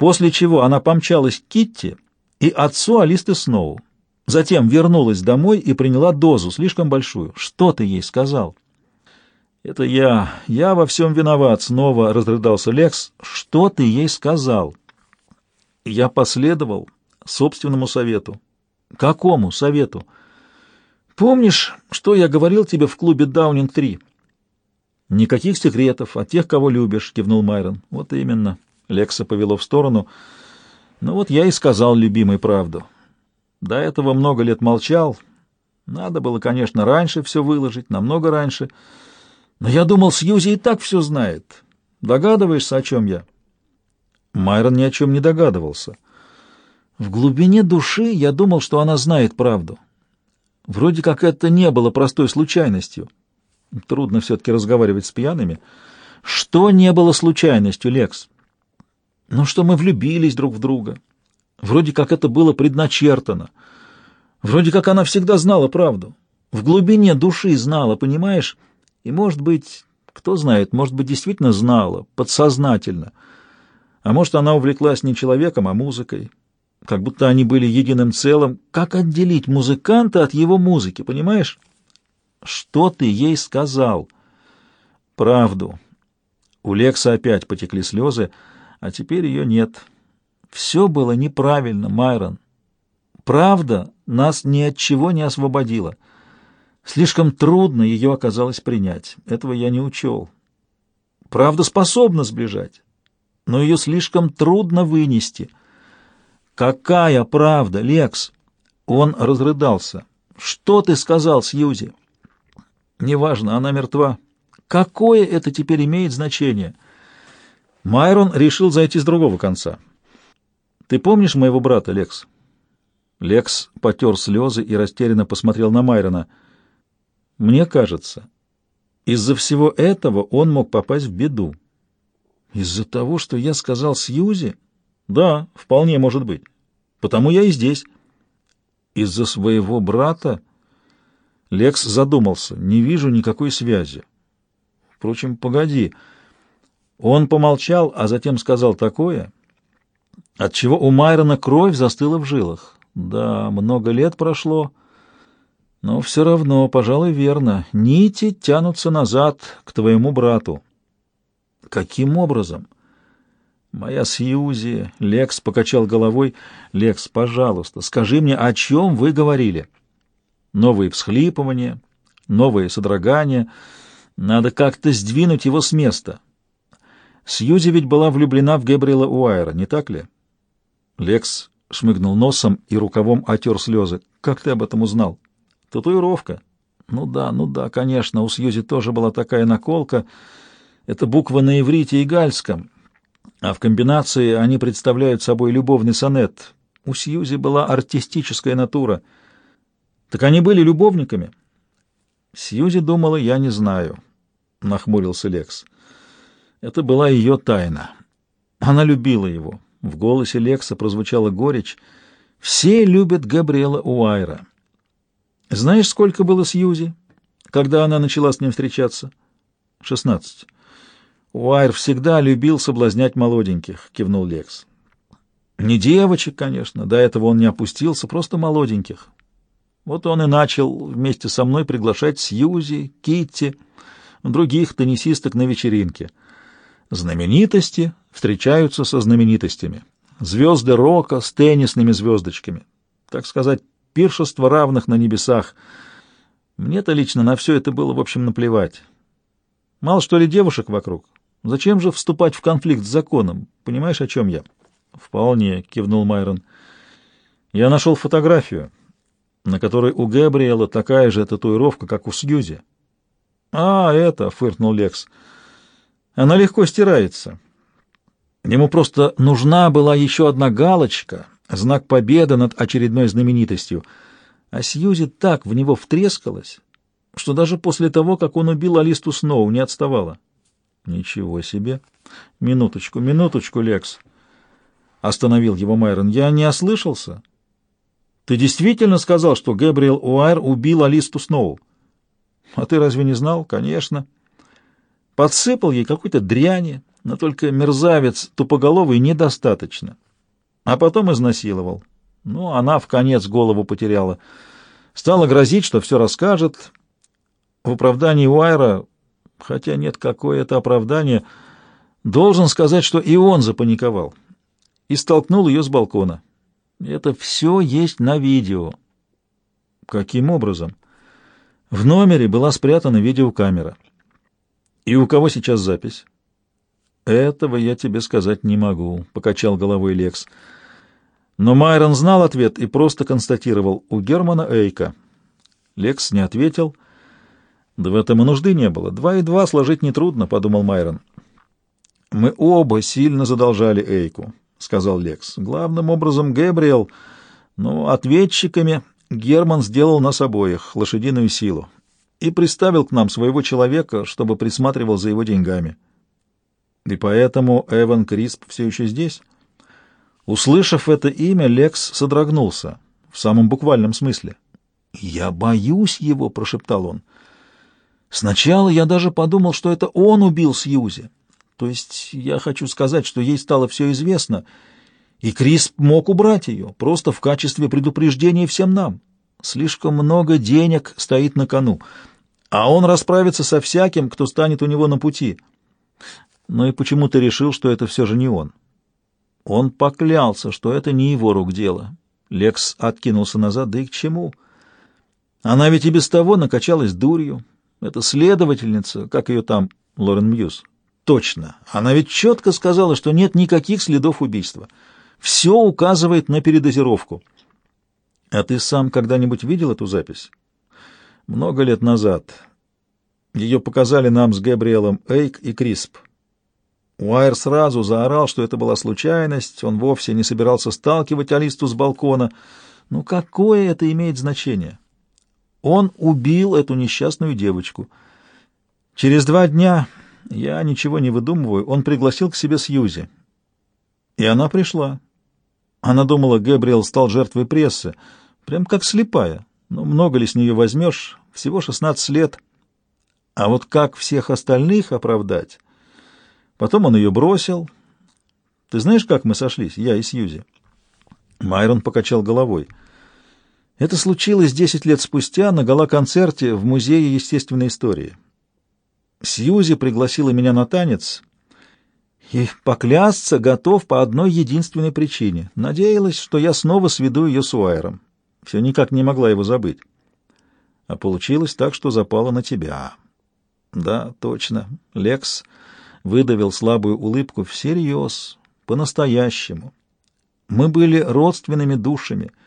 после чего она помчалась к Китти и отцу Алисты Сноу. Затем вернулась домой и приняла дозу, слишком большую. Что ты ей сказал? Это я. Я во всем виноват, снова разрыдался Лекс. Что ты ей сказал? Я последовал собственному совету. Какому совету? Помнишь, что я говорил тебе в клубе Даунинг-3? Никаких секретов от тех, кого любишь, кивнул Майрон. Вот именно. Лекса повело в сторону. Ну вот я и сказал любимой правду. До этого много лет молчал. Надо было, конечно, раньше все выложить, намного раньше. Но я думал, Сьюзи и так все знает. Догадываешься, о чем я? Майрон ни о чем не догадывался. В глубине души я думал, что она знает правду. Вроде как это не было простой случайностью. Трудно все-таки разговаривать с пьяными. Что не было случайностью, Лекс? Ну, что мы влюбились друг в друга. Вроде как это было предначертано. Вроде как она всегда знала правду. В глубине души знала, понимаешь? И, может быть, кто знает, может быть, действительно знала, подсознательно. А может, она увлеклась не человеком, а музыкой. Как будто они были единым целым. Как отделить музыканта от его музыки, понимаешь? Что ты ей сказал? Правду. У Лекса опять потекли слезы, а теперь ее нет. Все было неправильно, Майрон. Правда нас ни от чего не освободила. Слишком трудно ее оказалось принять. Этого я не учел. Правда способна сближать, но ее слишком трудно вынести. Какая правда, Лекс? Он разрыдался. Что ты сказал, Сьюзи? Неважно, она мертва. Какое это теперь имеет значение? Майрон решил зайти с другого конца. Ты помнишь моего брата, Лекс? Лекс потер слезы и растерянно посмотрел на Майрона. Мне кажется, из-за всего этого он мог попасть в беду. Из-за того, что я сказал Сьюзи? Да, вполне может быть. Потому я и здесь. Из-за своего брата? Лекс задумался. Не вижу никакой связи. Впрочем, погоди. Он помолчал, а затем сказал такое отчего у Майрона кровь застыла в жилах. Да, много лет прошло, но все равно, пожалуй, верно. Нити тянутся назад к твоему брату. Каким образом? Моя Сьюзи, Лекс покачал головой. Лекс, пожалуйста, скажи мне, о чем вы говорили? Новые всхлипывания, новые содрогания. Надо как-то сдвинуть его с места. Сьюзи ведь была влюблена в Габриэла Уайра, не так ли? Лекс шмыгнул носом и рукавом отер слезы. «Как ты об этом узнал?» «Татуировка». «Ну да, ну да, конечно, у Сьюзи тоже была такая наколка. Это буква на иврите и гальском, а в комбинации они представляют собой любовный сонет. У Сьюзи была артистическая натура. Так они были любовниками?» Сьюзи думала, я не знаю, — нахмурился Лекс. Это была ее тайна. Она любила его. В голосе Лекса прозвучала горечь. «Все любят Габриэла Уайра. Знаешь, сколько было Сьюзи, когда она начала с ним встречаться?» «Шестнадцать». «Уайр всегда любил соблазнять молоденьких», — кивнул Лекс. «Не девочек, конечно, до этого он не опустился, просто молоденьких. Вот он и начал вместе со мной приглашать Сьюзи, Китти, других теннисисток на вечеринке». Знаменитости встречаются со знаменитостями. Звезды рока с теннисными звездочками. Так сказать, пиршество равных на небесах. Мне-то лично на все это было, в общем, наплевать. Мало что ли девушек вокруг? Зачем же вступать в конфликт с законом? Понимаешь, о чем я? Вполне, кивнул Майрон. Я нашел фотографию, на которой у Габриэла такая же татуировка, как у Сьюзи. А, это, фыркнул Лекс. Она легко стирается. Ему просто нужна была еще одна галочка, знак победы над очередной знаменитостью. А Сьюзи так в него втрескалась, что даже после того, как он убил Алисту Сноу, не отставала. Ничего себе! Минуточку, минуточку, Лекс. Остановил его Майрон. Я не ослышался. Ты действительно сказал, что Гэбриэл Уайр убил Алисту Сноу? А ты разве не знал? Конечно. Подсыпал ей какой-то дряни, но только мерзавец тупоголовый недостаточно. А потом изнасиловал. Ну, она в конец голову потеряла. Стала грозить, что все расскажет. В оправдании Уайра, хотя нет, какое это оправдание, должен сказать, что и он запаниковал и столкнул ее с балкона. Это все есть на видео. Каким образом? В номере была спрятана видеокамера. И у кого сейчас запись? Этого я тебе сказать не могу, покачал головой Лекс. Но Майрон знал ответ и просто констатировал у Германа Эйка. Лекс не ответил. Да в этом и нужды не было. Два и два сложить нетрудно, подумал Майрон. Мы оба сильно задолжали Эйку, сказал Лекс. Главным образом Гэбриэл, но ответчиками Герман сделал нас обоих, лошадиную силу, и приставил к нам своего человека, чтобы присматривал за его деньгами. И поэтому Эван Крисп все еще здесь? Услышав это имя, Лекс содрогнулся, в самом буквальном смысле. «Я боюсь его», — прошептал он. «Сначала я даже подумал, что это он убил Сьюзи. То есть я хочу сказать, что ей стало все известно, — и Крис мог убрать ее, просто в качестве предупреждения всем нам. Слишком много денег стоит на кону, а он расправится со всяким, кто станет у него на пути. Но и почему-то решил, что это все же не он. Он поклялся, что это не его рук дело. Лекс откинулся назад, да и к чему? Она ведь и без того накачалась дурью. Это следовательница, как ее там, Лорен Мьюз. Точно. Она ведь четко сказала, что нет никаких следов убийства. Все указывает на передозировку. А ты сам когда-нибудь видел эту запись? Много лет назад. Ее показали нам с Габриэлом Эйк и Крисп. Уайр сразу заорал, что это была случайность, он вовсе не собирался сталкивать Алисту с балкона. Ну какое это имеет значение? Он убил эту несчастную девочку. Через два дня, я ничего не выдумываю, он пригласил к себе Сьюзи. И она пришла. Она думала, Гэбриэл стал жертвой прессы, прям как слепая. Но ну, много ли с нее возьмешь? Всего 16 лет. А вот как всех остальных оправдать? Потом он ее бросил. Ты знаешь, как мы сошлись, я и Сьюзи? Майрон покачал головой. Это случилось 10 лет спустя на гала-концерте в Музее естественной истории. Сьюзи пригласила меня на танец, и поклясться готов по одной единственной причине. Надеялась, что я снова сведу ее с Уайером. Все никак не могла его забыть. А получилось так, что запала на тебя. Да, точно. Лекс выдавил слабую улыбку всерьез, по-настоящему. Мы были родственными душами —